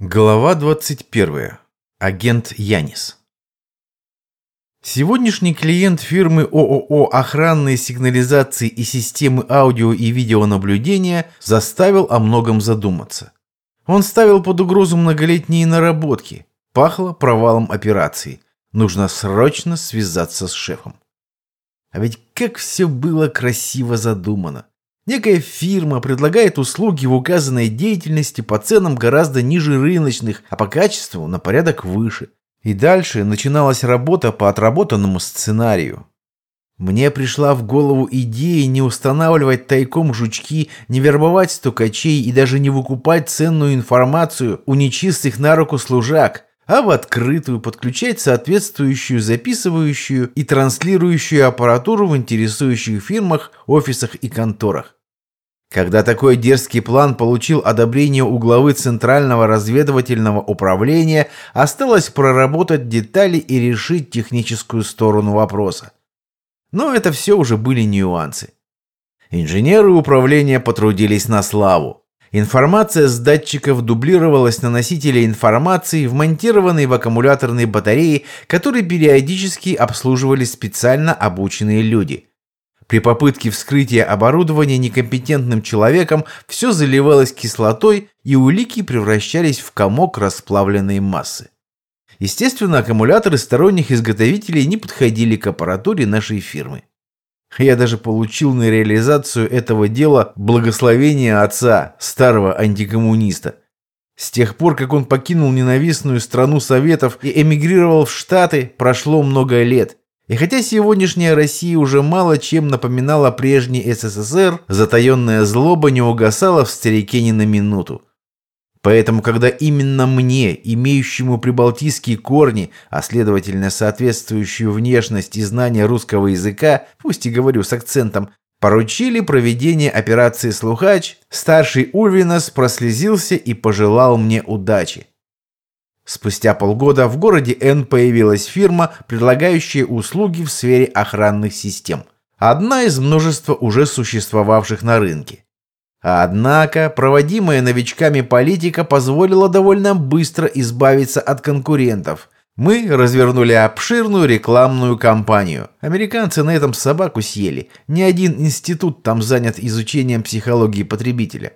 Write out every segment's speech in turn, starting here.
Глава 21. Агент Янис. Сегодняшний клиент фирмы ООО «Охранные сигнализации и системы аудио и видеонаблюдения» заставил о многом задуматься. Он ставил под угрозу многолетние наработки. Пахло провалом операции. Нужно срочно связаться с шефом. А ведь как все было красиво задумано. Некая фирма предлагает услуги в указанной деятельности по ценам гораздо ниже рыночных, а по качеству на порядок выше. И дальше начиналась работа по отработанному сценарию. Мне пришла в голову идея не устанавливать тайком жучки, не вербовать стукачей и даже не выкупать ценную информацию у нечистых на руку служак, а в открытую подключать соответствующую записывающую и транслирующую аппаратуру в интересующих фирмах, офисах и конторах. Когда такой дерзкий план получил одобрение у главы Центрального разведывательного управления, осталось проработать детали и решить техническую сторону вопроса. Но это все уже были нюансы. Инженеры управления потрудились на славу. Информация с датчиков дублировалась на носителе информации, вмонтированной в аккумуляторные батареи, которые периодически обслуживали специально обученные люди – при попытке вскрытия оборудования некомпетентным человеком все заливалось кислотой, и улики превращались в комок расплавленной массы. Естественно, аккумуляторы сторонних изготовителей не подходили к аппаратуре нашей фирмы. Я даже получил на реализацию этого дела благословение отца, старого антикоммуниста. С тех пор, как он покинул ненавистную страну Советов и эмигрировал в Штаты, прошло много лет, и хотя сегодняшняя Россия уже мало чем напоминала прежний СССР, затаенная злоба не угасала в старике ни на минуту. Поэтому, когда именно мне, имеющему прибалтийские корни, а следовательно соответствующую внешность и знания русского языка, пусть и говорю с акцентом, поручили проведение операции «Слухач», старший Ульвинас прослезился и пожелал мне удачи. Спустя полгода в городе Н появилась фирма, предлагающая услуги в сфере охранных систем. Одна из множества уже существовавших на рынке. Однако проводимая новичками политика позволила довольно быстро избавиться от конкурентов. Мы развернули обширную рекламную кампанию. Американцы на этом собаку съели. Ни один институт там занят изучением психологии потребителя.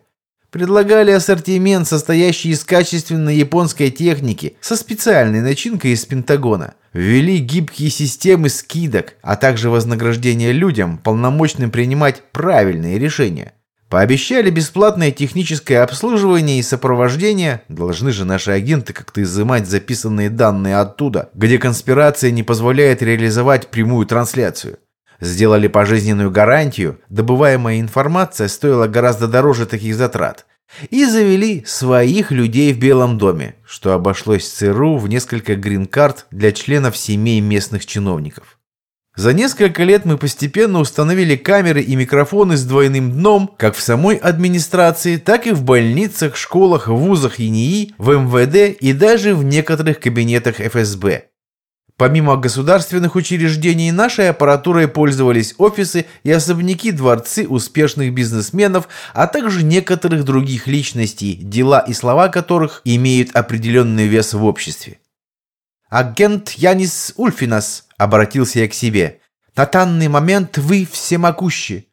Предлагали ассортимент, состоящий из качественной японской техники со специальной начинкой из Пентагона. Ввели гибкие системы скидок, а также вознаграждение людям, полномочным принимать правильные решения. Пообещали бесплатное техническое обслуживание и сопровождение. Должны же наши агенты как-то изымать записанные данные оттуда, где конспирация не позволяет реализовать прямую трансляцию. Сделали пожизненную гарантию, добываемая информация стоила гораздо дороже таких затрат. И завели своих людей в Белом доме, что обошлось ЦРУ в несколько грин-карт для членов семей местных чиновников. За несколько лет мы постепенно установили камеры и микрофоны с двойным дном как в самой администрации, так и в больницах, школах, вузах и НИИ, в МВД и даже в некоторых кабинетах ФСБ. Помимо государственных учреждений, нашей аппаратурой пользовались офисы и особняки дворцы успешных бизнесменов, а также некоторых других личностей, дела и слова которых имеют определенный вес в обществе. «Агент Янис Ульфинас», — обратился я к себе, — «на данный момент вы всемогущи.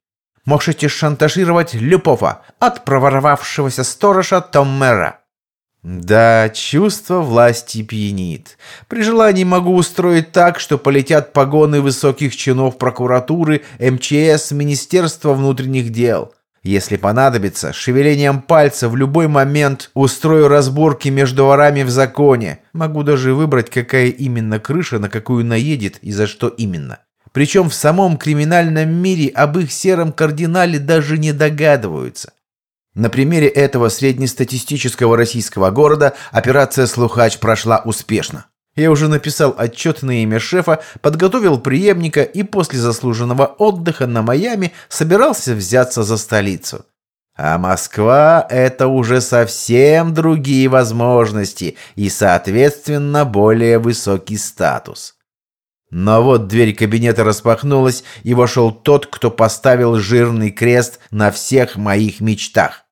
Можете шантажировать любого, от проворовавшегося сторожа Томмера. Да, чувство власти пьянит. При желании могу устроить так, что полетят погоны высоких чинов прокуратуры, МЧС, Министерства внутренних дел. Если понадобится, шевелением пальца в любой момент устрою разборки между ворами в законе. Могу даже выбрать, какая именно крыша на какую наедет и за что именно. Причем в самом криминальном мире об их сером кардинале даже не догадываются. На примере этого среднестатистического российского города операция «Слухач» прошла успешно. Я уже написал отчет на имя шефа, подготовил преемника и после заслуженного отдыха на Майами собирался взяться за столицу. А Москва – это уже совсем другие возможности и, соответственно, более высокий статус. Но вот дверь кабинета распахнулась, и вошел тот, кто поставил жирный крест на всех моих мечтах.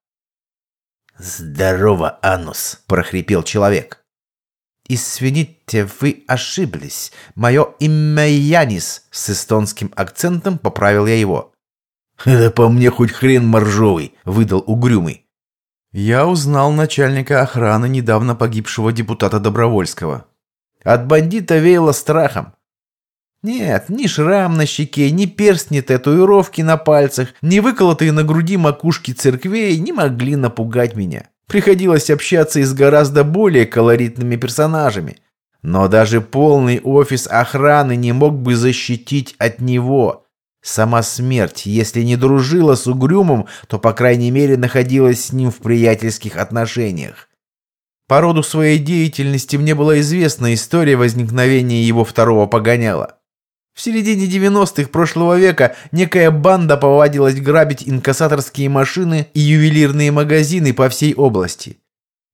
«Здорово, Анус!» – прохрипел человек. «Извините, вы ошиблись. Мое имя Янис», — с эстонским акцентом поправил я его. «Да по мне хоть хрен моржовый», — выдал угрюмый. Я узнал начальника охраны недавно погибшего депутата Добровольского. От бандита веяло страхом. Нет, ни шрам на щеке, ни перстни татуировки на пальцах, ни выколотые на груди макушки церквей не могли напугать меня. Приходилось общаться и с гораздо более колоритными персонажами. Но даже полный офис охраны не мог бы защитить от него. Сама смерть, если не дружила с Угрюмом, то, по крайней мере, находилась с ним в приятельских отношениях. По роду своей деятельности мне была известна история возникновения его второго погоняла. В середине 90-х прошлого века некая банда повадилась грабить инкассаторские машины и ювелирные магазины по всей области.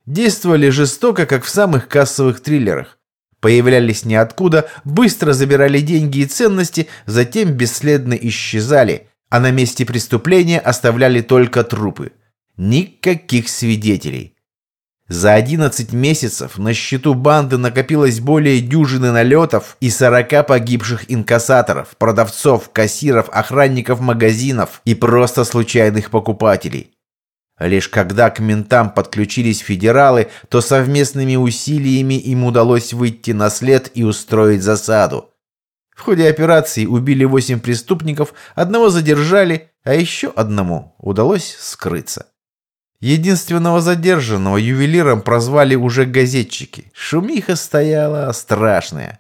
Действовали жестоко, как в самых кассовых триллерах. Появлялись ниоткуда, быстро забирали деньги и ценности, затем бесследно исчезали, а на месте преступления оставляли только трупы. Никаких свидетелей. За 11 месяцев на счету банды накопилось более дюжины налетов и 40 погибших инкассаторов, продавцов, кассиров, охранников магазинов и просто случайных покупателей. Лишь когда к ментам подключились федералы, то совместными усилиями им удалось выйти на след и устроить засаду. В ходе операции убили 8 преступников, одного задержали, а еще одному удалось скрыться. Единственного задержанного ювелиром прозвали уже газетчики. Шумиха стояла страшная.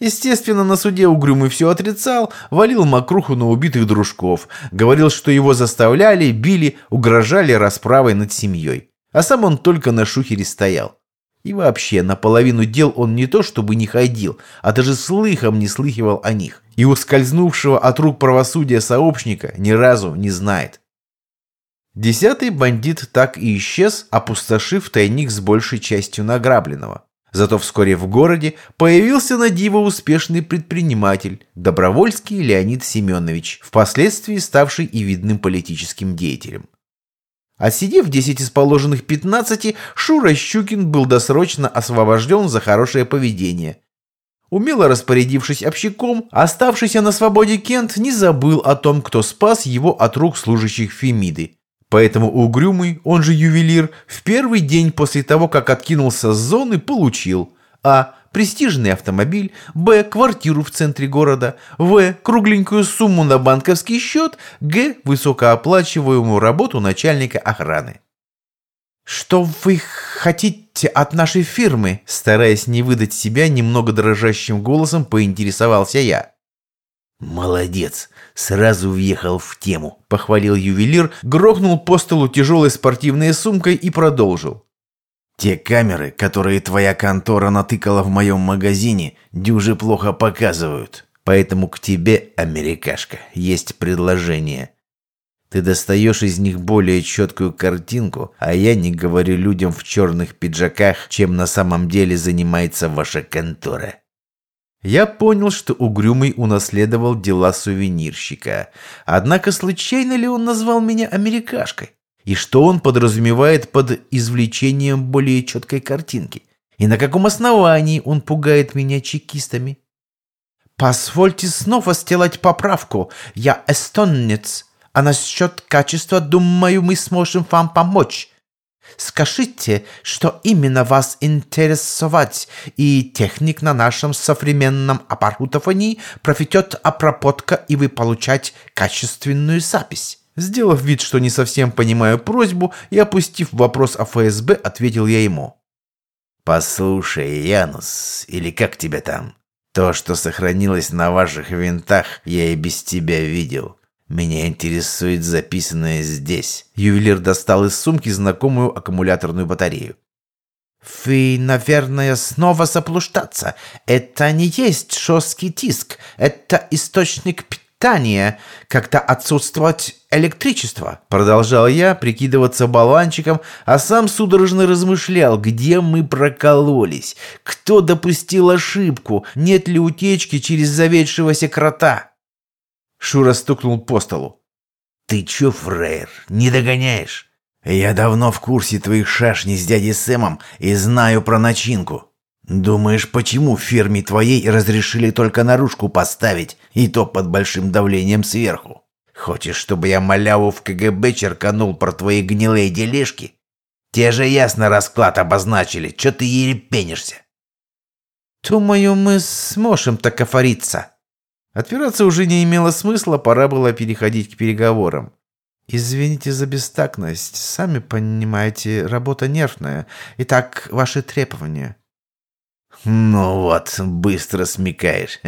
Естественно, на суде Угрюмый все отрицал, валил мокруху на убитых дружков, говорил, что его заставляли, били, угрожали расправой над семьей. А сам он только на шухере стоял. И вообще, наполовину дел он не то чтобы не ходил, а даже слыхом не слыхивал о них. И ускользнувшего от рук правосудия сообщника ни разу не знает. Десятый бандит так и исчез, опустошив тайник с большей частью награбленного. Зато вскоре в городе появился на диво успешный предприниматель, Добровольский Леонид Семенович, впоследствии ставший и видным политическим деятелем. Отсидев 10 из положенных 15, Шура Щукин был досрочно освобожден за хорошее поведение. Умело распорядившись общаком, оставшийся на свободе Кент не забыл о том, кто спас его от рук служащих Фемиды. Поэтому Угрюмый, он же ювелир, в первый день после того, как откинулся с зоны, получил А. Престижный автомобиль, Б. Квартиру в центре города, В. Кругленькую сумму на банковский счет, Г. Высокооплачиваемую работу начальника охраны. «Что вы хотите от нашей фирмы?» Стараясь не выдать себя, немного дрожащим голосом поинтересовался я. «Молодец! Сразу въехал в тему!» – похвалил ювелир, грохнул по столу тяжелой спортивной сумкой и продолжил. «Те камеры, которые твоя контора натыкала в моем магазине, дюже плохо показывают. Поэтому к тебе, америкашка, есть предложение. Ты достаешь из них более четкую картинку, а я не говорю людям в черных пиджаках, чем на самом деле занимается ваша контора». Я понял, что Угрюмый унаследовал дела сувенирщика. Однако случайно ли он назвал меня америкашкой? И что он подразумевает под извлечением более четкой картинки? И на каком основании он пугает меня чекистами? «Позвольте снова сделать поправку. Я эстонец. А насчет качества, думаю, мы сможем вам помочь. Скажите, что именно вас интересовать, и техник на нашем современном оборудовании проведет обработка, и вы получать качественную запись». Сделав вид, что не совсем понимаю просьбу, и опустив вопрос о ФСБ, ответил я ему. «Послушай, Янус, или как тебя там? То, что сохранилось на ваших винтах, я и без тебя видел. «Меня интересует записанное здесь». Ювелир достал из сумки знакомую аккумуляторную батарею. «Вы, наверное, снова заблуждаться. Это не есть жесткий диск. Это источник питания, когда отсутствует электричество». Продолжал я прикидываться баланчиком, а сам судорожно размышлял, где мы прокололись, кто допустил ошибку, нет ли утечки через заведшегося крота. Шура стукнул по столу. «Ты чё, фраер, не догоняешь? Я давно в курсе твоих шашней с дядей Сэмом и знаю про начинку. Думаешь, почему в фирме твоей разрешили только наружку поставить, и то под большим давлением сверху? Хочешь, чтобы я маляву в КГБ черканул про твои гнилые делишки? Те же ясно расклад обозначили, что ты ерепенишься? Думаю, мы сможем так офориться. Отпираться уже не имело смысла, пора было переходить к переговорам. «Извините за бестактность. Сами понимаете, работа нервная. Итак, ваши требования». «Ну вот, быстро смекаешь.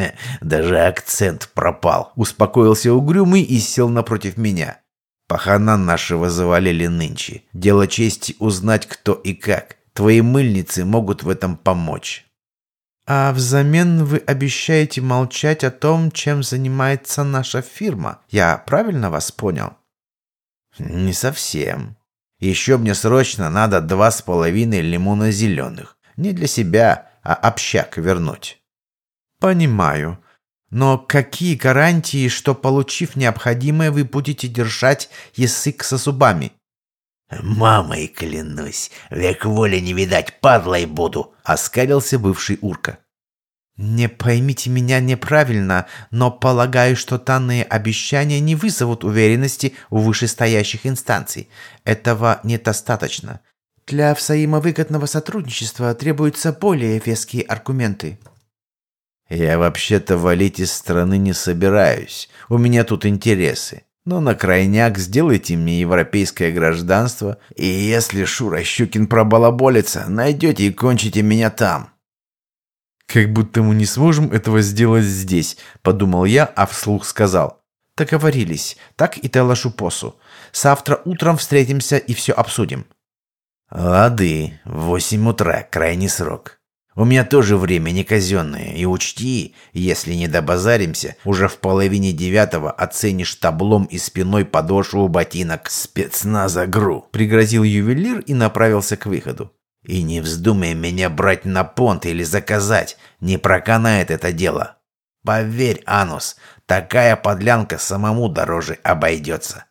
Даже акцент пропал». Успокоился угрюмый и сел напротив меня. Пахана нашего завалили нынче. Дело чести узнать, кто и как. Твои мыльницы могут в этом помочь. А взамен вы обещаете молчать о том, чем занимается наша фирма. Я правильно вас понял? Не совсем. Еще мне срочно надо два с половиной лимона зеленых. Не для себя, а общак вернуть. Понимаю. Но какие гарантии, что, получив необходимое, вы будете держать язык со зубами? «Мамой клянусь, век воли не видать, падлой буду!» — оскалился бывший урка. «Не поймите меня неправильно, но полагаю, что данные обещания не вызовут уверенности у вышестоящих инстанций. Этого недостаточно. Для взаимовыгодного сотрудничества требуются более веские аргументы». «Я вообще-то валить из страны не собираюсь. У меня тут интересы. Но на крайняк сделайте мне европейское гражданство, и если Шура Щукин пробалаболится, найдете и кончите меня там». «Как будто мы не сможем этого сделать здесь», — подумал я, а вслух сказал. «Договорились. Так и Телашу Посу. Завтра утром встретимся и все обсудим». «Лады. Восемь утра. Крайний срок». У меня тоже время не казенное, и учти, если не добазаримся, уже в половине девятого оценишь таблом и спиной подошву ботинок спецназа ГРУ», — пригрозил ювелир и направился к выходу. «И не вздумай меня брать на понт или заказать, не проканает это дело. Поверь, Анус, такая подлянка самому дороже обойдется».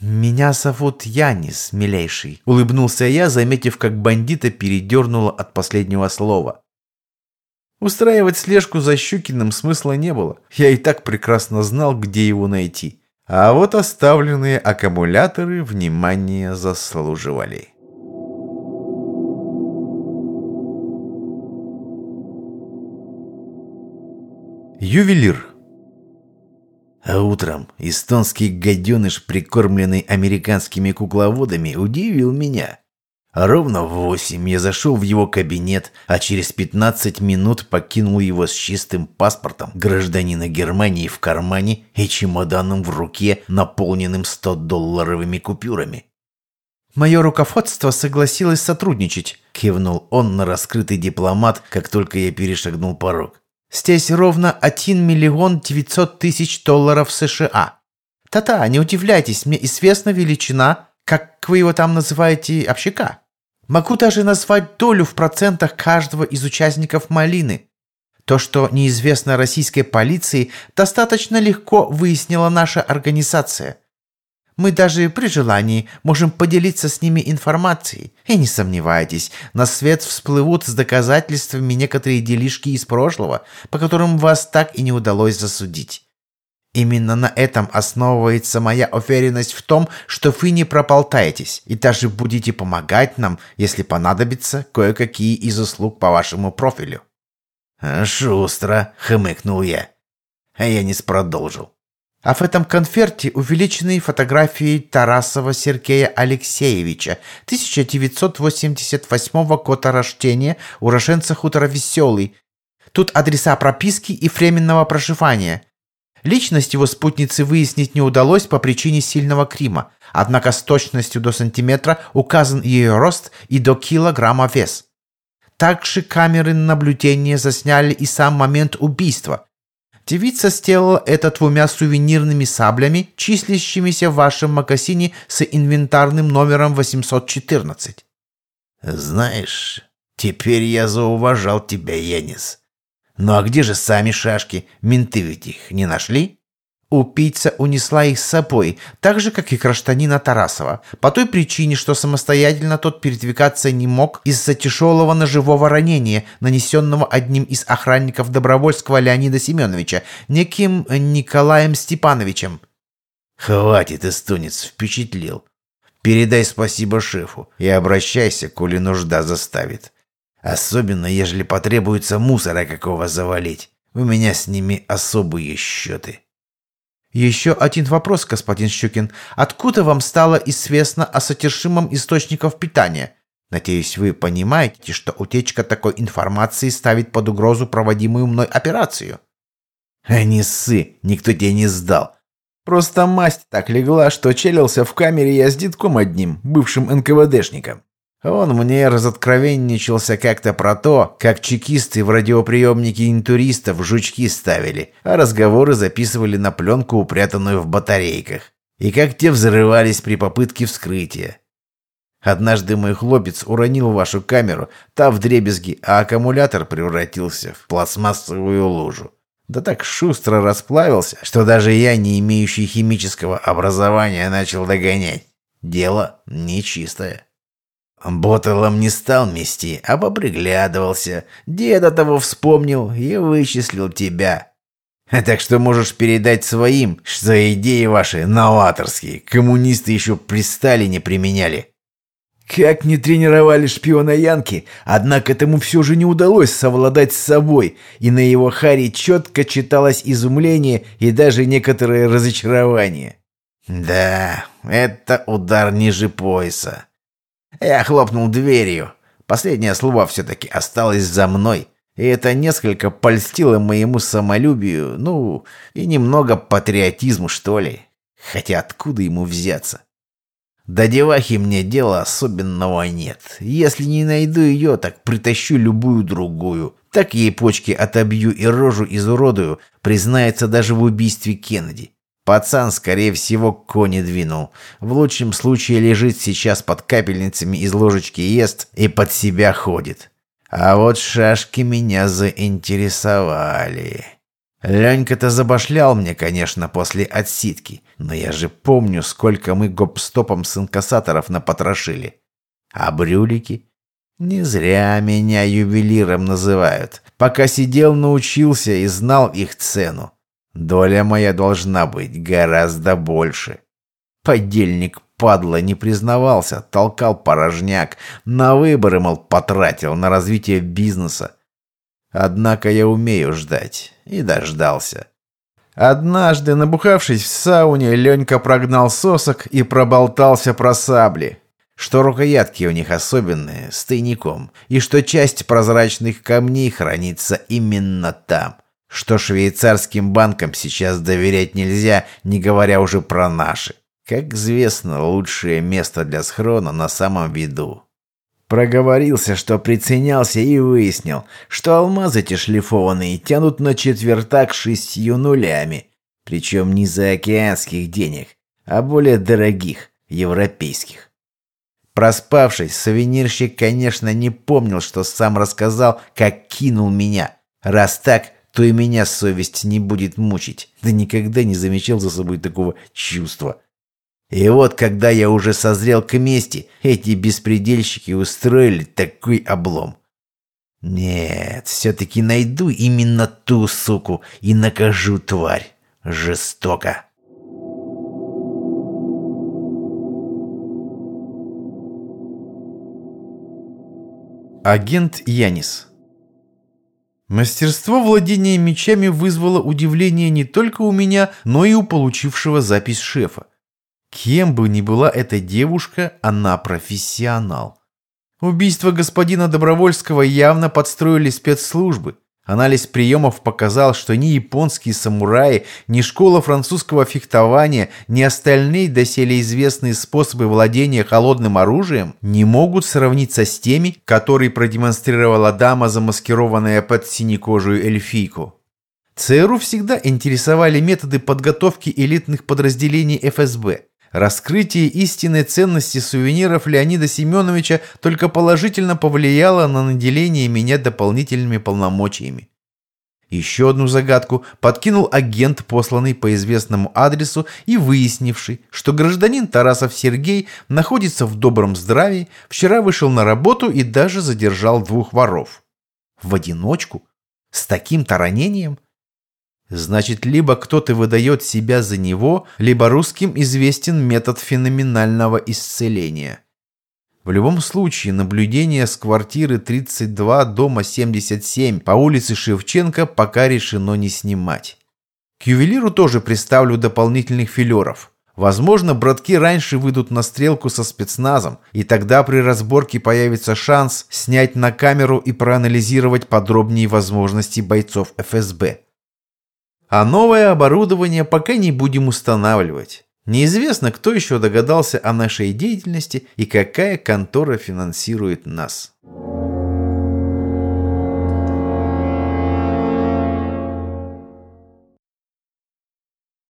«Меня зовут Янис, милейший», — улыбнулся я, заметив, как бандита передернуло от последнего слова. Устраивать слежку за Щукиным смысла не было. Я и так прекрасно знал, где его найти. А вот оставленные аккумуляторы внимания заслуживали. Ювелир а утром эстонский гаденыш, прикормленный американскими кукловодами, удивил меня. Ровно в восемь я зашел в его кабинет, а через пятнадцать минут покинул его с чистым паспортом гражданина Германии в кармане и чемоданом в руке, наполненным 100-долларовыми купюрами. «Мое руководство согласилось сотрудничать», — кивнул он на раскрытый дипломат, как только я перешагнул порог. Здесь ровно 1 миллион 900 тысяч долларов США. Та-та, не удивляйтесь, мне известна величина, как вы его там называете, общака. Могу даже назвать долю в процентах каждого из участников малины. То, что неизвестно российской полиции, достаточно легко выяснила наша организация. Мы даже при желании можем поделиться с ними информацией. И не сомневайтесь, на свет всплывут с доказательствами некоторые делишки из прошлого, по которым вас так и не удалось засудить. Именно на этом основывается моя уверенность в том, что вы не прополтаетесь и даже будете помогать нам, если понадобится кое-какие из услуг по вашему профилю. «Шустро», — хмыкнул я. А я не продолжил. А в этом конверте увеличены фотографии Тарасова Сергея Алексеевича, 1988 года рождения, уроженца хутора Веселый. Тут адреса прописки и временного проживания. Личность его спутницы выяснить не удалось по причине сильного крима, однако с точностью до сантиметра указан ее рост и до килограмма вес. Также камеры наблюдения засняли и сам момент убийства – Девица сделала это двумя сувенирными саблями, числящимися в вашем магазине с инвентарным номером 814. Знаешь, теперь я зауважал тебя, Янис. Ну а где же сами шашки? Менты ведь их не нашли? Убийца унесла их с собой, так же, как и Краштанина Тарасова, по той причине, что самостоятельно тот передвигаться не мог из-за тяжелого ножевого ранения, нанесенного одним из охранников Добровольского Леонида Семеновича, неким Николаем Степановичем. «Хватит, эстонец, впечатлил. Передай спасибо шефу и обращайся, коли нужда заставит. Особенно, ежели потребуется мусора какого завалить. У меня с ними особые счеты». «Еще один вопрос, господин Щукин. Откуда вам стало известно о содержимом источников питания? Надеюсь, вы понимаете, что утечка такой информации ставит под угрозу проводимую мной операцию?» «А не ссы, никто тебе не сдал. Просто масть так легла, что челился в камере я с детком одним, бывшим НКВДшником. Он мне разоткровенничался как-то про то, как чекисты в радиоприемнике интуристов жучки ставили, а разговоры записывали на пленку, упрятанную в батарейках, и как те взрывались при попытке вскрытия. Однажды мой хлопец уронил вашу камеру, та в дребезги, а аккумулятор превратился в пластмассовую лужу. Да так шустро расплавился, что даже я, не имеющий химического образования, начал догонять. Дело нечистое. Ботелом не стал мести, а поприглядывался. Деда того вспомнил и вычислил тебя. Так что можешь передать своим, что идеи ваши новаторские. Коммунисты еще при Сталине применяли. Как не тренировали шпиона Янки, однако этому все же не удалось совладать с собой, и на его харе четко читалось изумление и даже некоторое разочарование. Да, это удар ниже пояса. Я хлопнул дверью. Последнее слово все-таки осталось за мной. И это несколько польстило моему самолюбию, ну, и немного патриотизму, что ли. Хотя откуда ему взяться? До девахи мне дела особенного нет. Если не найду ее, так притащу любую другую. Так ей почки отобью и рожу изуродую, признается даже в убийстве Кеннеди. Пацан, скорее всего, кони двинул. В лучшем случае лежит сейчас под капельницами из ложечки ест и под себя ходит. А вот шашки меня заинтересовали. Ленька-то забашлял мне, конечно, после отсидки, но я же помню, сколько мы гоп-стопом с инкассаторов напотрошили. А брюлики? Не зря меня ювелиром называют. Пока сидел, научился и знал их цену. Доля моя должна быть гораздо больше. Подельник падла не признавался, толкал порожняк, на выборы, мол, потратил, на развитие бизнеса. Однако я умею ждать, и дождался. Однажды, набухавшись в сауне, Ленька прогнал сосок и проболтался про сабли. Что рукоятки у них особенные, с тайником, и что часть прозрачных камней хранится именно там – что швейцарским банкам сейчас доверять нельзя, не говоря уже про наши. Как известно, лучшее место для схрона на самом виду. Проговорился, что приценялся и выяснил, что алмазы эти шлифованные тянут на четвертак шестью нулями, причем не за океанских денег, а более дорогих, европейских. Проспавшись, сувенирщик, конечно, не помнил, что сам рассказал, как кинул меня. Раз так, то и меня совесть не будет мучить. Да никогда не замечал за собой такого чувства. И вот, когда я уже созрел к мести, эти беспредельщики устроили такой облом. Нет, все-таки найду именно ту суку и накажу тварь. Жестоко. Агент Янис Мастерство владения мечами вызвало удивление не только у меня, но и у получившего запись шефа. Кем бы ни была эта девушка, она профессионал. Убийство господина Добровольского явно подстроили спецслужбы. Анализ приемов показал, что ни японские самураи, ни школа французского фехтования, ни остальные доселе известные способы владения холодным оружием не могут сравниться с теми, которые продемонстрировала дама, замаскированная под синекожую эльфийку. ЦРУ всегда интересовали методы подготовки элитных подразделений ФСБ. Раскрытие истинной ценности сувениров Леонида Семеновича только положительно повлияло на наделение меня дополнительными полномочиями. Еще одну загадку подкинул агент, посланный по известному адресу и выяснивший, что гражданин Тарасов Сергей находится в добром здравии, вчера вышел на работу и даже задержал двух воров. В одиночку? С таким-то ранением? Значит, либо кто-то выдает себя за него, либо русским известен метод феноменального исцеления. В любом случае, наблюдение с квартиры 32 дома 77 по улице Шевченко пока решено не снимать. К ювелиру тоже приставлю дополнительных филеров. Возможно, братки раньше выйдут на стрелку со спецназом, и тогда при разборке появится шанс снять на камеру и проанализировать подробнее возможности бойцов ФСБ. А новое оборудование пока не будем устанавливать. Неизвестно, кто еще догадался о нашей деятельности и какая контора финансирует нас.